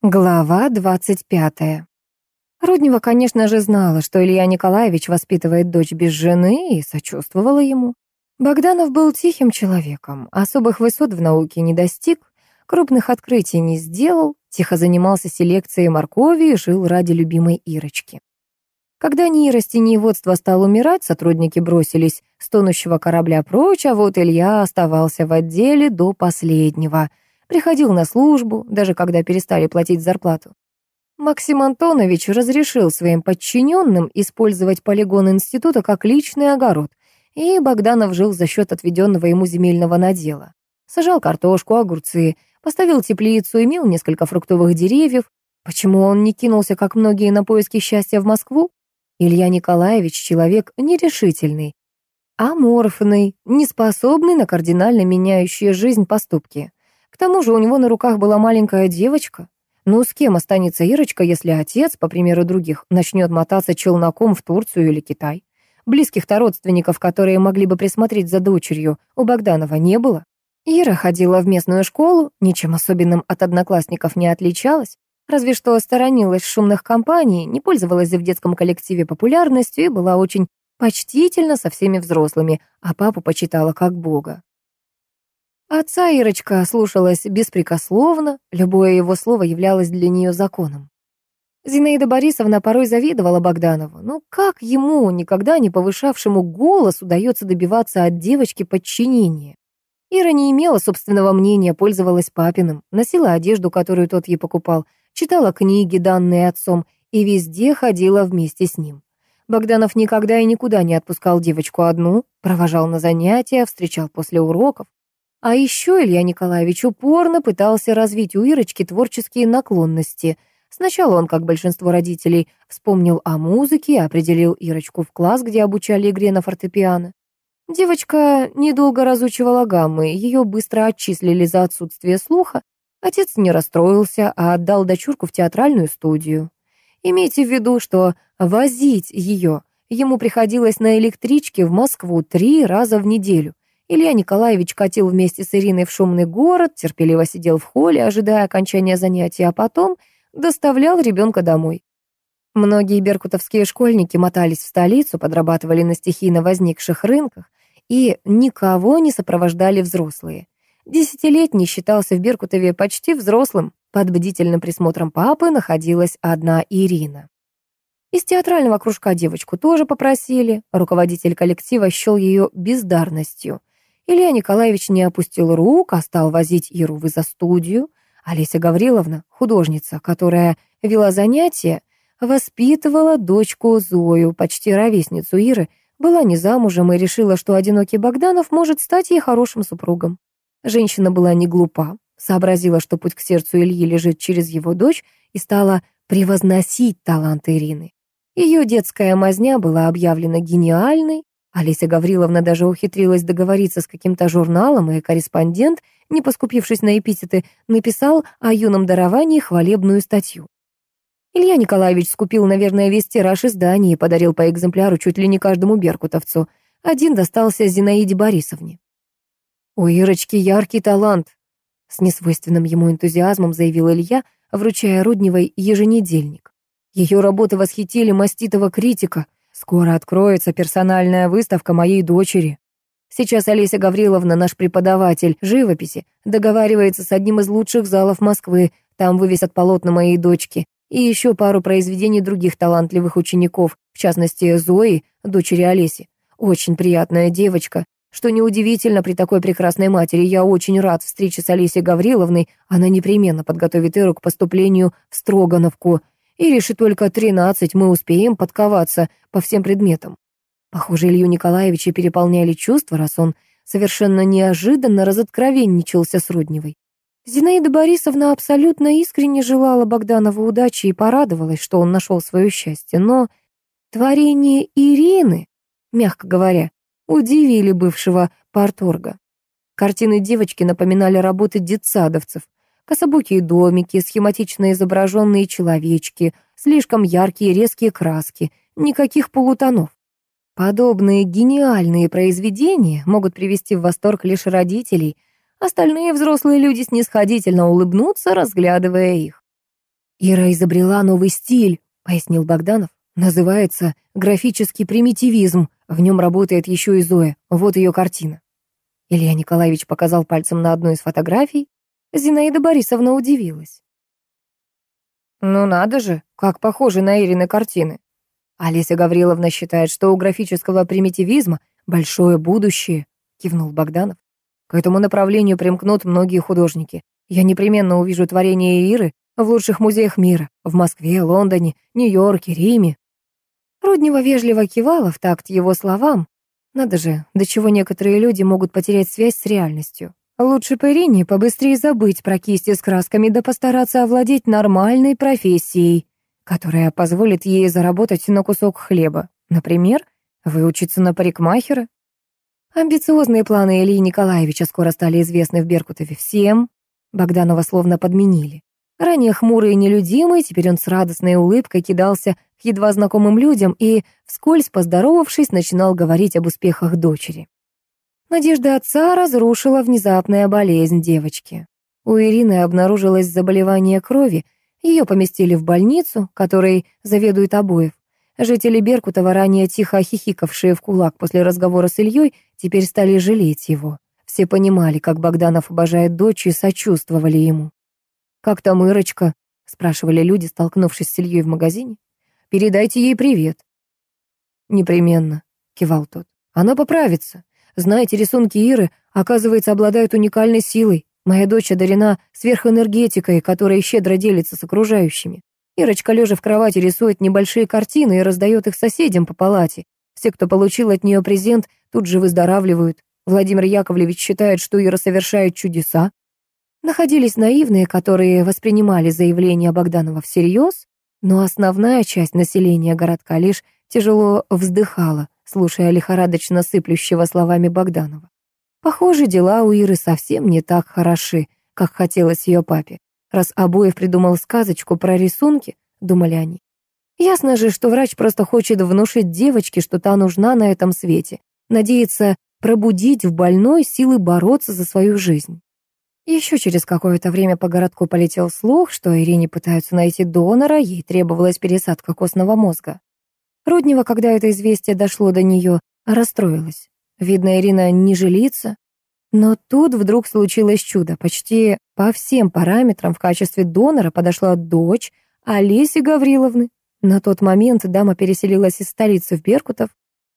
Глава двадцать пятая. Руднева, конечно же, знала, что Илья Николаевич воспитывает дочь без жены и сочувствовала ему. Богданов был тихим человеком, особых высот в науке не достиг, крупных открытий не сделал, тихо занимался селекцией моркови и жил ради любимой Ирочки. Когда ни растениеводство стал умирать, сотрудники бросились с тонущего корабля прочь, а вот Илья оставался в отделе до последнего — Приходил на службу, даже когда перестали платить зарплату. Максим Антонович разрешил своим подчиненным использовать полигон института как личный огород, и Богданов жил за счет отведенного ему земельного надела. Сажал картошку, огурцы, поставил теплицу, имел несколько фруктовых деревьев. Почему он не кинулся, как многие, на поиски счастья в Москву? Илья Николаевич — человек нерешительный, аморфный, неспособный на кардинально меняющие жизнь поступки. К тому же у него на руках была маленькая девочка. Ну, с кем останется Ирочка, если отец, по примеру других, начнет мотаться челноком в Турцию или Китай? Близких-то родственников, которые могли бы присмотреть за дочерью, у Богданова не было. Ира ходила в местную школу, ничем особенным от одноклассников не отличалась, разве что сторонилась шумных компаний, не пользовалась в детском коллективе популярностью и была очень почтительна со всеми взрослыми, а папу почитала как бога. Отца Ирочка слушалась беспрекословно, любое его слово являлось для нее законом. Зинаида Борисовна порой завидовала Богданову. Ну как ему, никогда не повышавшему голос, удается добиваться от девочки подчинения? Ира не имела собственного мнения, пользовалась папиным, носила одежду, которую тот ей покупал, читала книги, данные отцом, и везде ходила вместе с ним. Богданов никогда и никуда не отпускал девочку одну, провожал на занятия, встречал после уроков. А еще Илья Николаевич упорно пытался развить у Ирочки творческие наклонности. Сначала он, как большинство родителей, вспомнил о музыке и определил Ирочку в класс, где обучали игре на фортепиано. Девочка недолго разучивала гаммы, ее быстро отчислили за отсутствие слуха. Отец не расстроился, а отдал дочурку в театральную студию. Имейте в виду, что возить ее ему приходилось на электричке в Москву три раза в неделю. Илья Николаевич катил вместе с Ириной в шумный город, терпеливо сидел в холле, ожидая окончания занятий, а потом доставлял ребенка домой. Многие беркутовские школьники мотались в столицу, подрабатывали на стихийно возникших рынках, и никого не сопровождали взрослые. Десятилетний считался в Беркутове почти взрослым. Под бдительным присмотром папы находилась одна Ирина. Из театрального кружка девочку тоже попросили. Руководитель коллектива счел ее бездарностью. Илья Николаевич не опустил рук, а стал возить Иру в изо-студию. Олеся Гавриловна, художница, которая вела занятия, воспитывала дочку Зою, почти ровесницу Иры, была не замужем и решила, что одинокий Богданов может стать ей хорошим супругом. Женщина была не глупа, сообразила, что путь к сердцу Ильи лежит через его дочь, и стала превозносить талант Ирины. Ее детская мазня была объявлена гениальной, Олеся Гавриловна даже ухитрилась договориться с каким-то журналом, и корреспондент, не поскупившись на эпитеты, написал о юном даровании хвалебную статью. Илья Николаевич скупил, наверное, весь тираж издания и подарил по экземпляру чуть ли не каждому беркутовцу. Один достался Зинаиде Борисовне. «У Ирочки яркий талант», — с несвойственным ему энтузиазмом заявил Илья, вручая Рудневой еженедельник. Ее работы восхитили маститого критика — Скоро откроется персональная выставка моей дочери. Сейчас Олеся Гавриловна, наш преподаватель живописи, договаривается с одним из лучших залов Москвы. Там вывесят полотна моей дочки. И еще пару произведений других талантливых учеников, в частности, Зои, дочери Олеси. Очень приятная девочка. Что неудивительно при такой прекрасной матери, я очень рад встрече с Олесей Гавриловной. Она непременно подготовит Иру к поступлению в Строгановку. И решит только тринадцать мы успеем подковаться по всем предметам. Похоже, Илью Николаевича переполняли чувства, раз он совершенно неожиданно разоткровенничался с Рудневой. Зинаида Борисовна абсолютно искренне желала Богданову удачи и порадовалась, что он нашел свое счастье, но творение Ирины, мягко говоря, удивили бывшего парторга. Картины девочки напоминали работы детсадовцев, Кособокие домики, схематично изображенные человечки, слишком яркие резкие краски, никаких полутонов. Подобные гениальные произведения могут привести в восторг лишь родителей, остальные взрослые люди снисходительно улыбнутся, разглядывая их. «Ира изобрела новый стиль», — пояснил Богданов. «Называется графический примитивизм. В нем работает еще и Зоя. Вот ее картина». Илья Николаевич показал пальцем на одну из фотографий. Зинаида Борисовна удивилась. «Ну надо же, как похожи на Ирины картины». Олеся Гавриловна считает, что у графического примитивизма большое будущее, кивнул Богданов. К этому направлению примкнут многие художники. Я непременно увижу творение Иры в лучших музеях мира, в Москве, Лондоне, Нью-Йорке, Риме. Руднева вежливо кивала в такт его словам. Надо же, до чего некоторые люди могут потерять связь с реальностью. Лучше по Ирине побыстрее забыть про кисти с красками да постараться овладеть нормальной профессией, которая позволит ей заработать на кусок хлеба. Например, выучиться на парикмахера. Амбициозные планы Ильи Николаевича скоро стали известны в Беркутове всем. Богданова словно подменили. Ранее хмурый и нелюдимый, теперь он с радостной улыбкой кидался к едва знакомым людям и, вскользь поздоровавшись, начинал говорить об успехах дочери. Надежда отца разрушила внезапная болезнь девочки. У Ирины обнаружилось заболевание крови, ее поместили в больницу, которой заведует обоев. Жители Беркутова, ранее тихо хихикавшие в кулак после разговора с Ильей, теперь стали жалеть его. Все понимали, как Богданов обожает дочь и сочувствовали ему. «Как там Ирочка?» — спрашивали люди, столкнувшись с Ильей в магазине. «Передайте ей привет». «Непременно», — кивал тот. «Она поправится. Знаете, рисунки Иры, оказывается, обладают уникальной силой. Моя дочь одарена сверхэнергетикой, которая щедро делится с окружающими. Ирочка, лежа в кровати, рисует небольшие картины и раздает их соседям по палате. Все, кто получил от нее презент, тут же выздоравливают. Владимир Яковлевич считает, что Ира совершает чудеса. Находились наивные, которые воспринимали заявление Богданова всерьез, но основная часть населения городка лишь тяжело вздыхала, слушая лихорадочно сыплющего словами Богданова. Похоже, дела у Иры совсем не так хороши, как хотелось ее папе. Раз обоев придумал сказочку про рисунки, думали они. Ясно же, что врач просто хочет внушить девочке, что та нужна на этом свете, надеется пробудить в больной силы бороться за свою жизнь. Еще через какое-то время по городку полетел слух, что Ирине пытаются найти донора, ей требовалась пересадка костного мозга. Руднева, когда это известие дошло до нее, расстроилась. Видно, Ирина не жилится. Но тут вдруг случилось чудо. Почти по всем параметрам в качестве донора подошла дочь Олеси Гавриловны. На тот момент дама переселилась из столицы в Беркутов,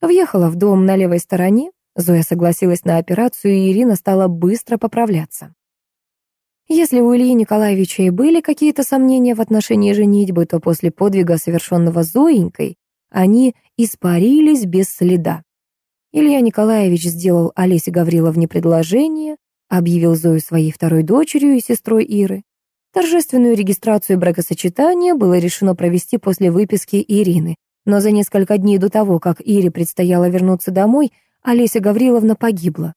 въехала в дом на левой стороне, Зоя согласилась на операцию, и Ирина стала быстро поправляться. Если у Ильи Николаевича и были какие-то сомнения в отношении женитьбы, то после подвига, совершенного Зоенькой, они испарились без следа. Илья Николаевич сделал Олесе Гавриловне предложение, объявил Зою своей второй дочерью и сестрой Иры. Торжественную регистрацию бракосочетания было решено провести после выписки Ирины, но за несколько дней до того, как Ире предстояло вернуться домой, Олеся Гавриловна погибла.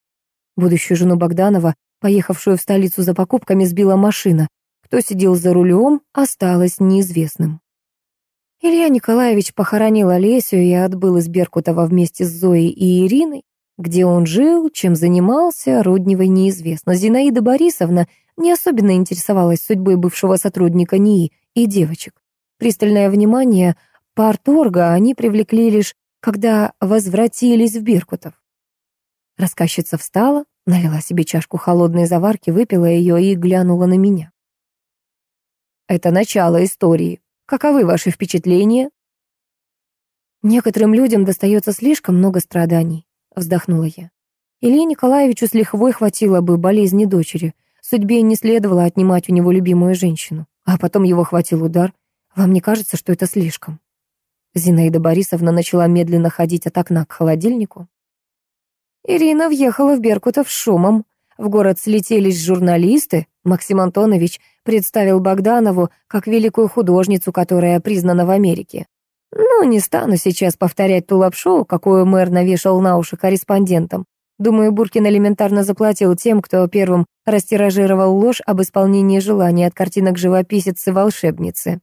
Будущую жену Богданова Поехавшую в столицу за покупками сбила машина. Кто сидел за рулем, осталось неизвестным. Илья Николаевич похоронил Олесю и отбыл из Беркутова вместе с Зоей и Ириной. Где он жил, чем занимался, Рудневой неизвестно. Зинаида Борисовна не особенно интересовалась судьбой бывшего сотрудника НИИ и девочек. Пристальное внимание парторга они привлекли лишь, когда возвратились в Беркутов. Рассказчица встала, налила себе чашку холодной заварки, выпила ее и глянула на меня. Это начало истории. Каковы ваши впечатления? Некоторым людям достается слишком много страданий, вздохнула я. Илье Николаевичу с лихвой хватило бы болезни дочери. Судьбе не следовало отнимать у него любимую женщину. А потом его хватил удар. Вам не кажется, что это слишком? Зинаида Борисовна начала медленно ходить от окна к холодильнику. Ирина въехала в Беркутов шумом. В город слетелись журналисты. Максим Антонович представил Богданову как великую художницу, которая признана в Америке. Ну, не стану сейчас повторять ту лапшу, какую мэр навешал на уши корреспондентам. Думаю, Буркин элементарно заплатил тем, кто первым растиражировал ложь об исполнении желаний от картинок живописицы-волшебницы.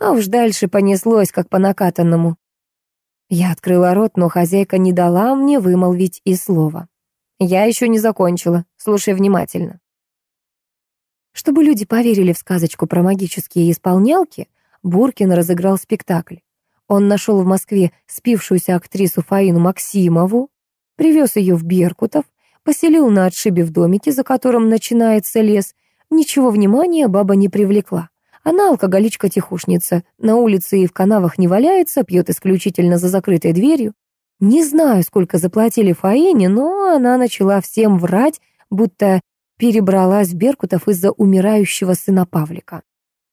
А уж дальше понеслось, как по накатанному. Я открыла рот, но хозяйка не дала мне вымолвить и слова. Я еще не закончила, слушай внимательно. Чтобы люди поверили в сказочку про магические исполнялки, Буркин разыграл спектакль. Он нашел в Москве спившуюся актрису Фаину Максимову, привез ее в Беркутов, поселил на отшибе в домике, за которым начинается лес. Ничего внимания баба не привлекла. Она алкоголичка-тихушница, на улице и в канавах не валяется, пьет исключительно за закрытой дверью. Не знаю, сколько заплатили Фаине, но она начала всем врать, будто перебралась Беркутов из-за умирающего сына Павлика.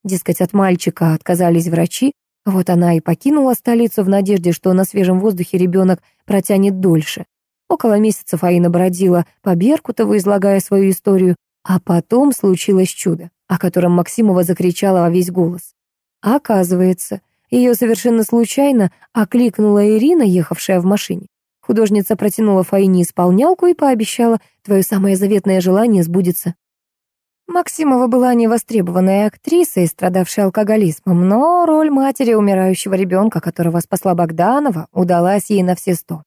Дескать, от мальчика отказались врачи, вот она и покинула столицу в надежде, что на свежем воздухе ребенок протянет дольше. Около месяца Фаина бродила по Беркутову, излагая свою историю, а потом случилось чудо о котором Максимова закричала во весь голос. Оказывается, ее совершенно случайно окликнула Ирина, ехавшая в машине. Художница протянула Фаине исполнялку и пообещала, твое самое заветное желание сбудется. Максимова была невостребованной актрисой, страдавшей алкоголизмом, но роль матери умирающего ребенка, которого спасла Богданова, удалась ей на все сто.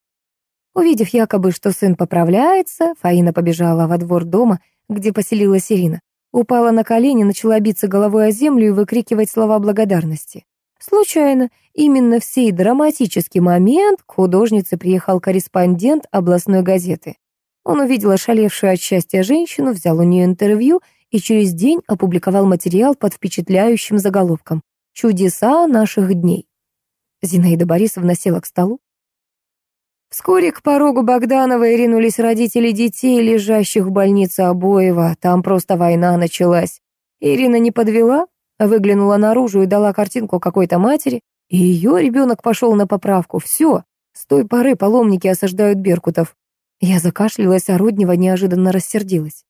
Увидев якобы, что сын поправляется, Фаина побежала во двор дома, где поселилась Ирина. Упала на колени, начала биться головой о землю и выкрикивать слова благодарности. Случайно, именно в сей драматический момент к художнице приехал корреспондент областной газеты. Он увидел ошалевшую от счастья женщину, взял у нее интервью и через день опубликовал материал под впечатляющим заголовком «Чудеса наших дней». Зинаида Борисовна села к столу, Вскоре к порогу Богдановой ринулись родители детей, лежащих в больнице Обоева. Там просто война началась. Ирина не подвела, выглянула наружу и дала картинку какой-то матери, и ее ребенок пошел на поправку. Все, с той поры паломники осаждают Беркутов. Я закашлялась, а Руднева неожиданно рассердилась.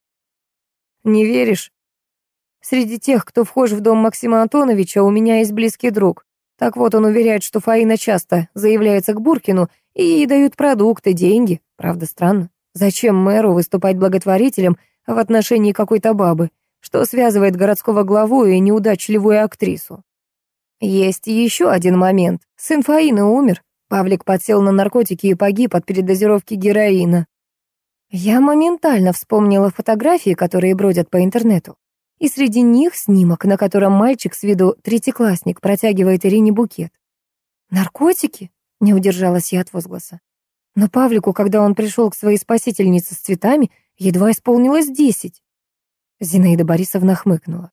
«Не веришь? Среди тех, кто вхож в дом Максима Антоновича, у меня есть близкий друг. Так вот, он уверяет, что Фаина часто заявляется к Буркину, и ей дают продукты, деньги. Правда, странно. Зачем мэру выступать благотворителем в отношении какой-то бабы? Что связывает городского главу и неудачливую актрису? Есть еще один момент. Сын Фаины умер. Павлик подсел на наркотики и погиб от передозировки героина. Я моментально вспомнила фотографии, которые бродят по интернету. И среди них снимок, на котором мальчик с виду третьеклассник протягивает Ирине букет. Наркотики? Не удержалась я от возгласа. Но Павлику, когда он пришел к своей спасительнице с цветами, едва исполнилось десять. Зинаида Борисовна хмыкнула.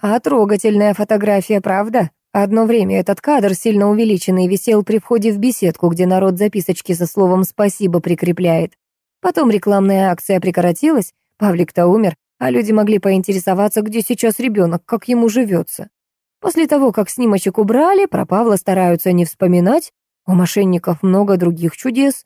А трогательная фотография, правда? Одно время этот кадр, сильно увеличенный, висел при входе в беседку, где народ записочки со словом «спасибо» прикрепляет. Потом рекламная акция прекратилась, Павлик-то умер, а люди могли поинтересоваться, где сейчас ребенок, как ему живется. После того, как снимочек убрали, про Павла стараются не вспоминать, у мошенников много других чудес.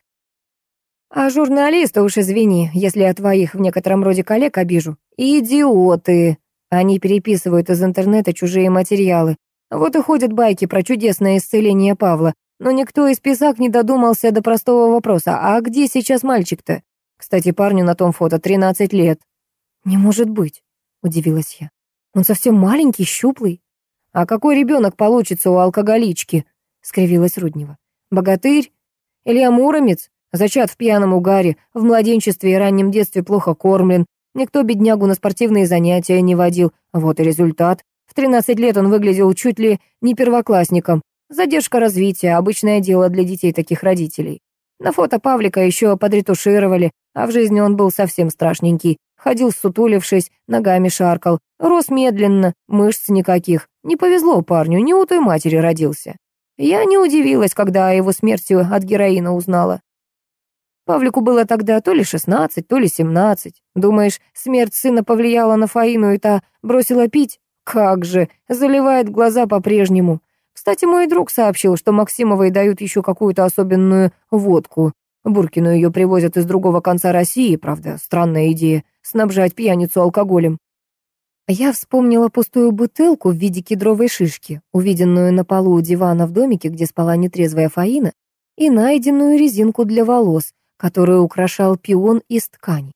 А журналисты, уж извини, если я твоих в некотором роде коллег обижу. Идиоты! Они переписывают из интернета чужие материалы. Вот и ходят байки про чудесное исцеление Павла. Но никто из писак не додумался до простого вопроса. А где сейчас мальчик-то? Кстати, парню на том фото 13 лет. «Не может быть», — удивилась я. «Он совсем маленький, щуплый». «А какой ребенок получится у алкоголички?» — скривилась Руднева. Богатырь? Илья Муромец? Зачат в пьяном угаре, в младенчестве и раннем детстве плохо кормлен. Никто беднягу на спортивные занятия не водил. Вот и результат. В 13 лет он выглядел чуть ли не первоклассником. Задержка развития, обычное дело для детей таких родителей. На фото Павлика еще подретушировали, а в жизни он был совсем страшненький. Ходил сутулившись, ногами шаркал, рос медленно, мышц никаких. Не повезло парню, не у той матери родился. Я не удивилась, когда о его смерти от героина узнала. Павлику было тогда то ли шестнадцать, то ли семнадцать. Думаешь, смерть сына повлияла на Фаину, и та бросила пить? Как же, заливает глаза по-прежнему. Кстати, мой друг сообщил, что Максимовой дают еще какую-то особенную водку. Буркину ее привозят из другого конца России, правда, странная идея, снабжать пьяницу алкоголем. Я вспомнила пустую бутылку в виде кедровой шишки, увиденную на полу у дивана в домике, где спала нетрезвая Фаина, и найденную резинку для волос, которую украшал пион из ткани.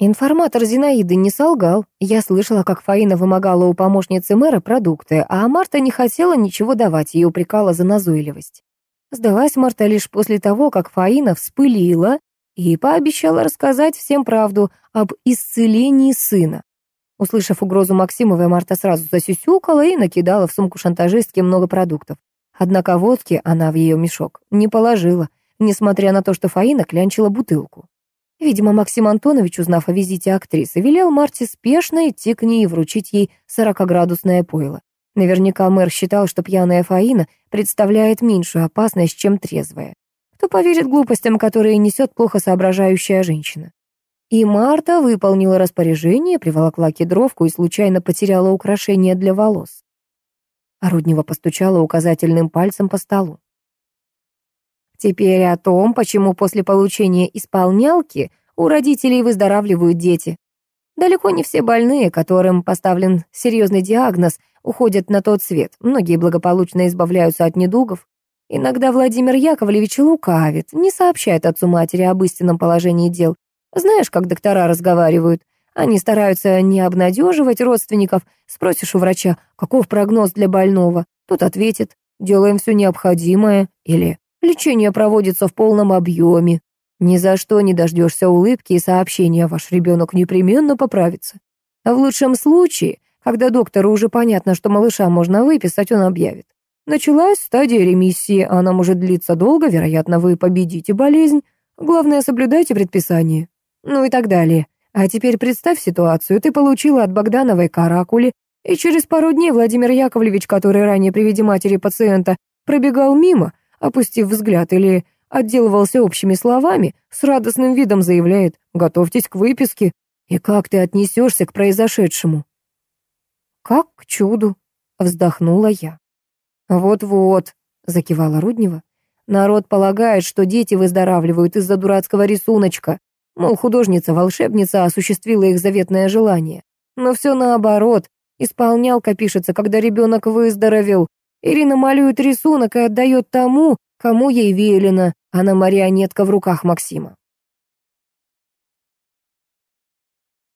Информатор Зинаиды не солгал. Я слышала, как Фаина вымогала у помощницы мэра продукты, а Марта не хотела ничего давать и упрекала за назойливость. Сдалась Марта лишь после того, как Фаина вспылила и пообещала рассказать всем правду об исцелении сына. Услышав угрозу Максимовой, Марта сразу засюсюкала и накидала в сумку шантажистки много продуктов. Однако водки она в ее мешок не положила, несмотря на то, что Фаина клянчила бутылку. Видимо, Максим Антонович, узнав о визите актрисы, велел Марте спешно идти к ней и вручить ей сорокоградусное пойло. Наверняка мэр считал, что пьяная Фаина представляет меньшую опасность, чем трезвая. Кто поверит глупостям, которые несет плохо соображающая женщина? И Марта выполнила распоряжение, приволокла кедровку и случайно потеряла украшение для волос. Оруднева постучала указательным пальцем по столу. Теперь о том, почему после получения исполнялки у родителей выздоравливают дети. Далеко не все больные, которым поставлен серьезный диагноз, уходят на тот свет. Многие благополучно избавляются от недугов. Иногда Владимир Яковлевич лукавит, не сообщает отцу матери об истинном положении дел, знаешь, как доктора разговаривают? Они стараются не обнадеживать родственников. Спросишь у врача, каков прогноз для больного? Тот ответит, делаем все необходимое. Или лечение проводится в полном объеме. Ни за что не дождешься улыбки и сообщения, ваш ребенок непременно поправится. А в лучшем случае, когда доктору уже понятно, что малыша можно выписать, он объявит. Началась стадия ремиссии, она может длиться долго, вероятно, вы победите болезнь. Главное, соблюдайте предписание ну и так далее. А теперь представь ситуацию, ты получила от Богдановой каракули, и через пару дней Владимир Яковлевич, который ранее при виде матери пациента пробегал мимо, опустив взгляд или отделывался общими словами, с радостным видом заявляет «Готовьтесь к выписке». И как ты отнесешься к произошедшему? «Как к чуду», — вздохнула я. «Вот-вот», — закивала Руднева. «Народ полагает, что дети выздоравливают из-за дурацкого рисуночка. Мол, художница-волшебница осуществила их заветное желание. Но все наоборот. Исполнялка пишется, когда ребенок выздоровел. Ирина малюет рисунок и отдает тому, кому ей велено. Она марионетка в руках Максима.